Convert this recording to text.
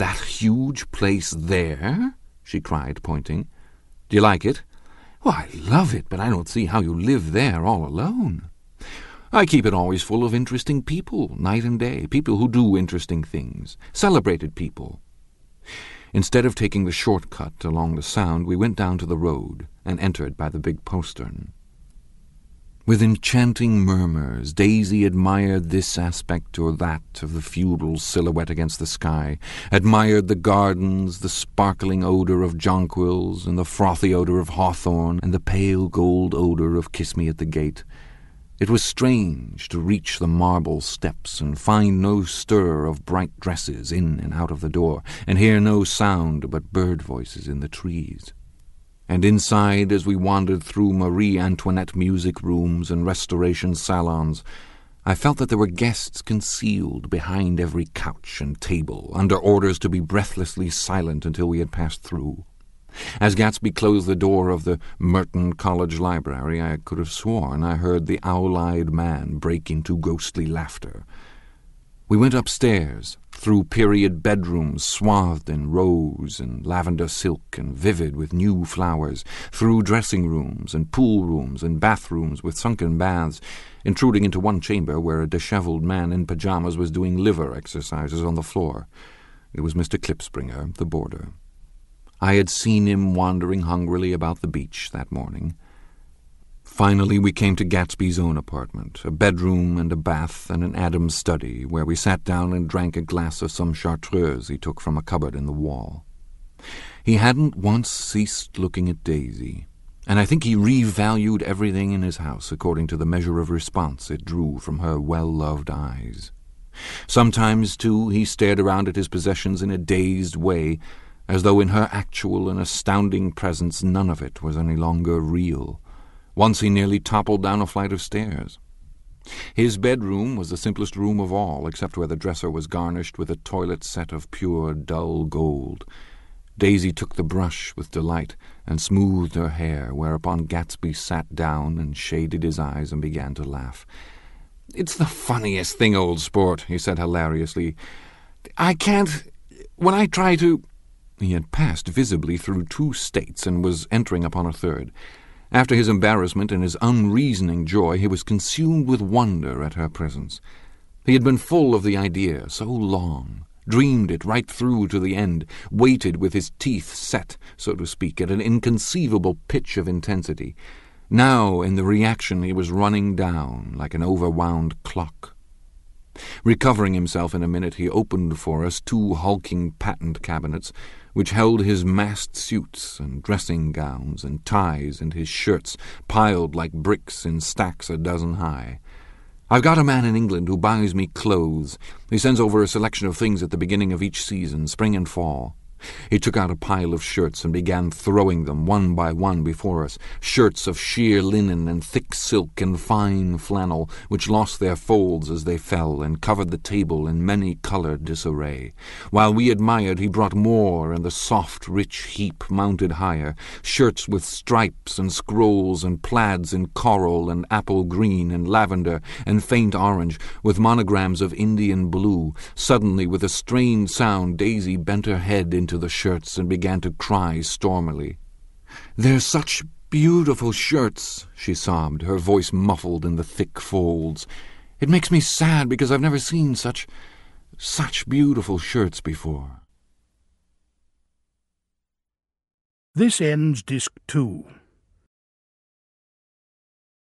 That huge place there? she cried, pointing. Do you like it? Why, I love it, but I don't see how you live there all alone. I keep it always full of interesting people, night and day, people who do interesting things, celebrated people. Instead of taking the short cut along the Sound, we went down to the road and entered by the big postern. With enchanting murmurs, Daisy admired this aspect or that of the feudal silhouette against the sky, admired the gardens, the sparkling odour of jonquils, and the frothy odour of hawthorn, and the pale gold odour of kiss me at the gate. It was strange to reach the marble steps and find no stir of bright dresses in and out of the door, and hear no sound but bird voices in the trees and inside, as we wandered through Marie Antoinette music rooms and restoration salons, I felt that there were guests concealed behind every couch and table, under orders to be breathlessly silent until we had passed through. As Gatsby closed the door of the Merton College Library, I could have sworn I heard the owl-eyed man break into ghostly laughter. We went upstairs, through period bedrooms swathed in rose and lavender silk and vivid with new flowers, through dressing rooms and pool rooms and bathrooms with sunken baths, intruding into one chamber where a dishevelled man in pyjamas was doing liver exercises on the floor. It was Mr. Klipspringer, the boarder. I had seen him wandering hungrily about the beach that morning. Finally, we came to Gatsby's own apartment, a bedroom and a bath and an Adam's study, where we sat down and drank a glass of some chartreuse he took from a cupboard in the wall. He hadn't once ceased looking at Daisy, and I think he revalued everything in his house according to the measure of response it drew from her well-loved eyes. Sometimes, too, he stared around at his possessions in a dazed way, as though in her actual and astounding presence none of it was any longer real. Once he nearly toppled down a flight of stairs. His bedroom was the simplest room of all, except where the dresser was garnished with a toilet set of pure, dull gold. Daisy took the brush with delight and smoothed her hair, whereupon Gatsby sat down and shaded his eyes and began to laugh. It's the funniest thing, old sport, he said hilariously. I can't. When I try to. He had passed visibly through two states and was entering upon a third. After his embarrassment and his unreasoning joy, he was consumed with wonder at her presence. He had been full of the idea so long, dreamed it right through to the end, waited with his teeth set, so to speak, at an inconceivable pitch of intensity. Now, in the reaction, he was running down like an overwound clock. Recovering himself in a minute, he opened for us two hulking patent cabinets, which held his massed suits and dressing gowns and ties and his shirts piled like bricks in stacks a dozen high. I've got a man in England who buys me clothes. He sends over a selection of things at the beginning of each season, spring and fall. He took out a pile of shirts and began throwing them one by one before us, shirts of sheer linen and thick silk and fine flannel, which lost their folds as they fell and covered the table in many-coloured disarray. While we admired, he brought more, and the soft, rich heap mounted higher, shirts with stripes and scrolls and plaids in coral and apple green and lavender and faint orange, with monograms of Indian blue. Suddenly, with a strained sound, Daisy bent her head into into the shirts and began to cry stormily. They're such beautiful shirts, she sobbed, her voice muffled in the thick folds. It makes me sad because I've never seen such, such beautiful shirts before. This ends Disc 2.